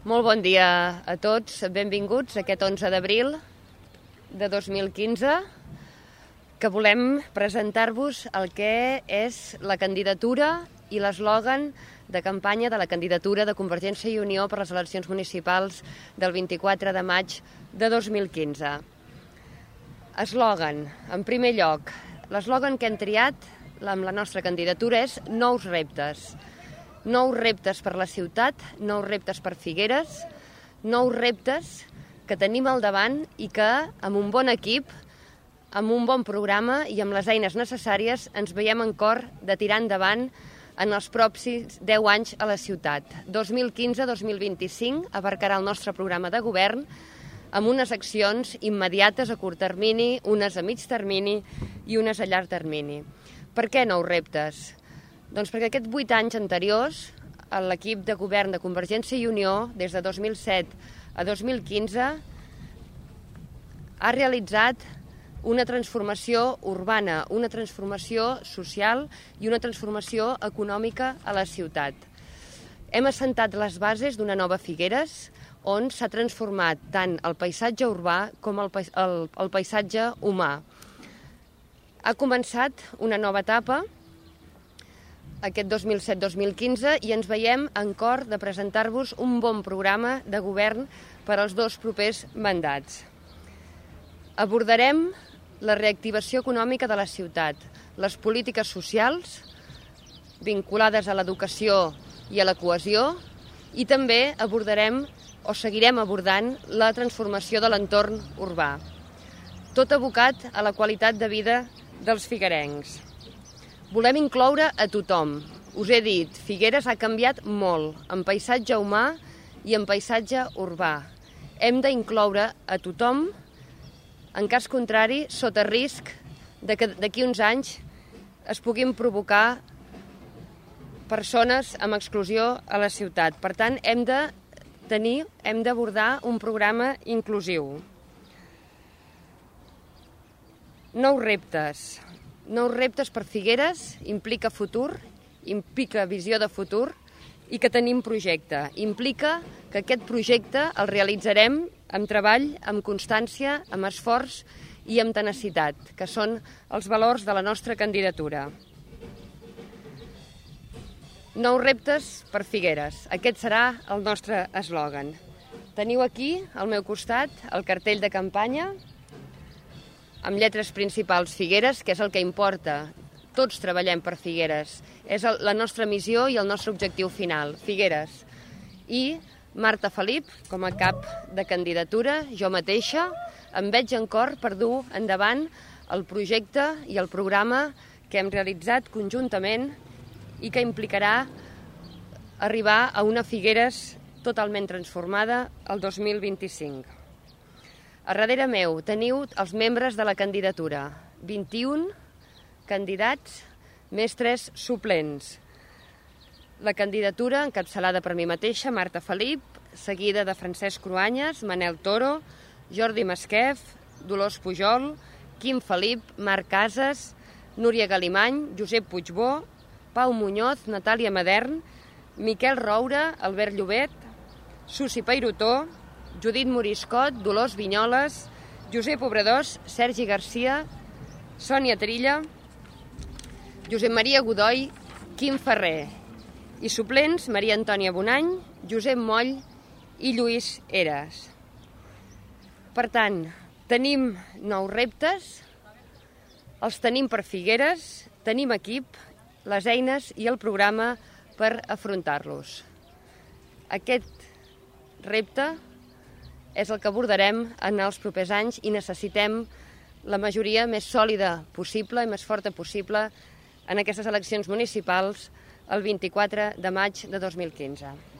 Molt bon dia a tots, benvinguts a aquest 11 d'abril de 2015 que volem presentar-vos el que és la candidatura i l'eslògan de campanya de la candidatura de Convergència i Unió per les eleccions municipals del 24 de maig de 2015. Eslògan, en primer lloc, l'eslògan que hem triat amb la nostra candidatura és nous reptes nous reptes per la ciutat, nous reptes per Figueres, nous reptes que tenim al davant i que, amb un bon equip, amb un bon programa i amb les eines necessàries, ens veiem en cor de tirar endavant en els pròxims 10 anys a la ciutat. 2015-2025 abarcarà el nostre programa de govern amb unes accions immediates a curt termini, unes a mig termini i unes a llarg termini. Per què nous reptes? Doncs perquè aquests vuit anys anteriors, l'equip de govern de Convergència i Unió, des de 2007 a 2015, ha realitzat una transformació urbana, una transformació social i una transformació econòmica a la ciutat. Hem assentat les bases d'una nova Figueres, on s'ha transformat tant el paisatge urbà com el, el, el paisatge humà. Ha començat una nova etapa aquest 2007-2015 i ens veiem en cor de presentar-vos un bon programa de govern per als dos propers mandats. Abordarem la reactivació econòmica de la ciutat, les polítiques socials vinculades a l'educació i a la cohesió i també abordarem o seguirem abordant la transformació de l'entorn urbà. Tot abocat a la qualitat de vida dels figuerencs. Volem incloure a tothom. Us he dit, Figueres ha canviat molt, en paisatge humà i en paisatge urbà. Hem d'incloure a tothom, en cas contrari, sota risc de que d'aquí uns anys es puguin provocar persones amb exclusió a la ciutat. Per tant, hem de tenir, hem d'abordar un programa inclusiu. Nous reptes. Nous reptes per Figueres implica futur, implica visió de futur i que tenim projecte. Implica que aquest projecte el realitzarem amb treball, amb constància, amb esforç i amb tenacitat, que són els valors de la nostra candidatura. Nous reptes per Figueres. Aquest serà el nostre eslògan. Teniu aquí, al meu costat, el cartell de campanya amb lletres principals Figueres, que és el que importa. Tots treballem per Figueres. És el, la nostra missió i el nostre objectiu final, Figueres. I Marta Felip, com a cap de candidatura, jo mateixa, em veig en cor per dur endavant el projecte i el programa que hem realitzat conjuntament i que implicarà arribar a una Figueres totalment transformada el 2025. A darrere meu teniu els membres de la candidatura. 21 candidats, més 3 suplents. La candidatura, encapçalada per mi mateixa, Marta Felip, seguida de Francesc Cruanyes, Manel Toro, Jordi Masquef, Dolors Pujol, Quim Felip, Marc Casas, Núria Galimany, Josep Puigbó, Pau Muñoz, Natàlia Madern, Miquel Roura, Albert Llobet, Susi Peirotó, Judit Moriscot, Dolors Vinyoles, Josep Obradors, Sergi Garcia, Sònia Trilla, Josep Maria Godoy, Quim Ferrer. I suplents, Maria Antònia Bonany, Josep Moll i Lluís Eres. Per tant, tenim nous reptes, els tenim per Figueres, tenim equip, les eines i el programa per afrontar-los. Aquest repte és el que abordarem en els propers anys i necessitem la majoria més sòlida possible i més forta possible en aquestes eleccions municipals el 24 de maig de 2015.